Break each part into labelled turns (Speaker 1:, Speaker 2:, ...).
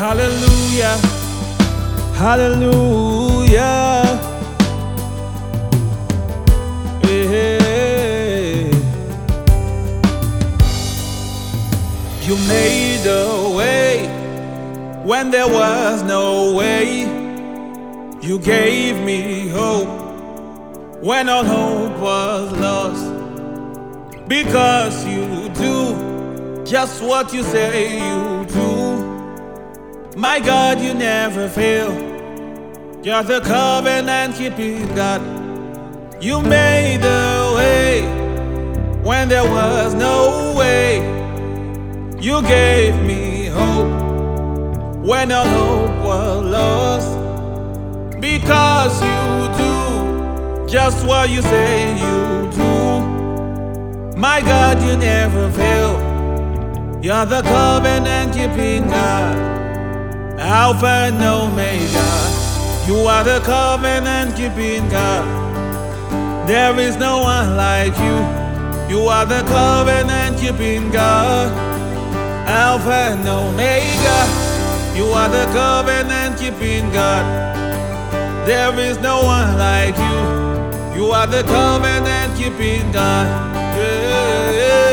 Speaker 1: Hallelujah. Hallelujah. Yeah. You made a way when there was no way. You gave me hope when all hope was lost. Because you do just what you say you do. My God, you never fail. You're the covenant keeping God. You made a way when there was no way. You gave me hope when all hope was lost. Because you do just what you say you do. My God, you never fail. You're the covenant keeping God. Alpha and Omega. You are the covenant keeping God. There is no one like you. You are the covenant keeping God. Alpha and Omega. You are the covenant keeping God. There is no one like you. You are the covenant keeping God. Yeah.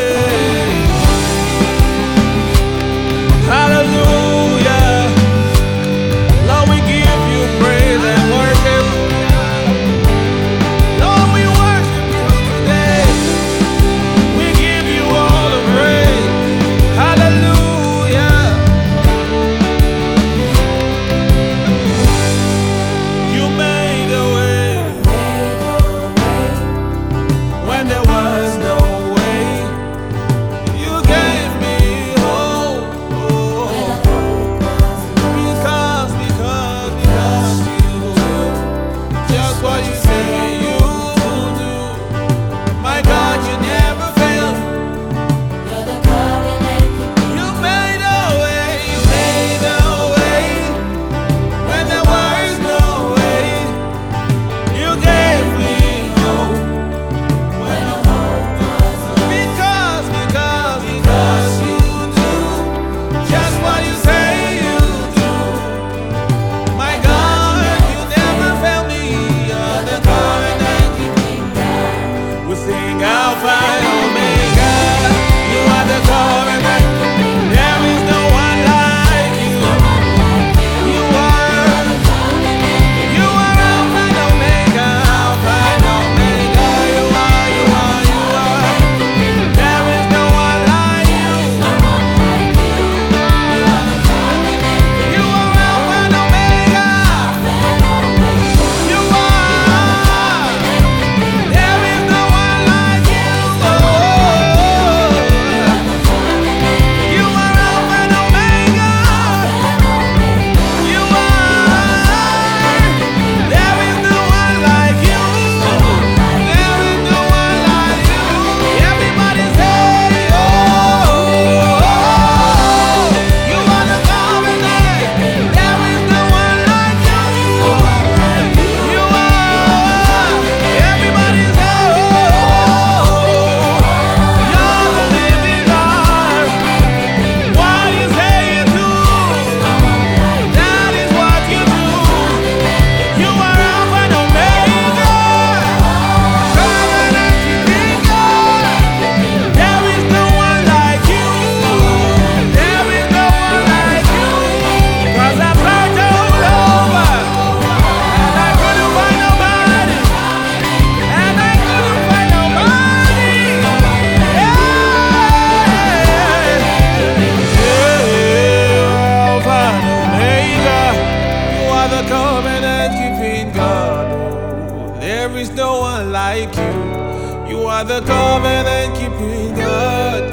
Speaker 1: The covenant keeping God. Oh, There is no one like you. You are the covenant keeping God.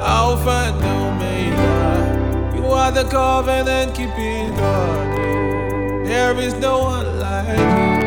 Speaker 1: Alpha and Omega. You are the covenant keeping God. There is no one like you.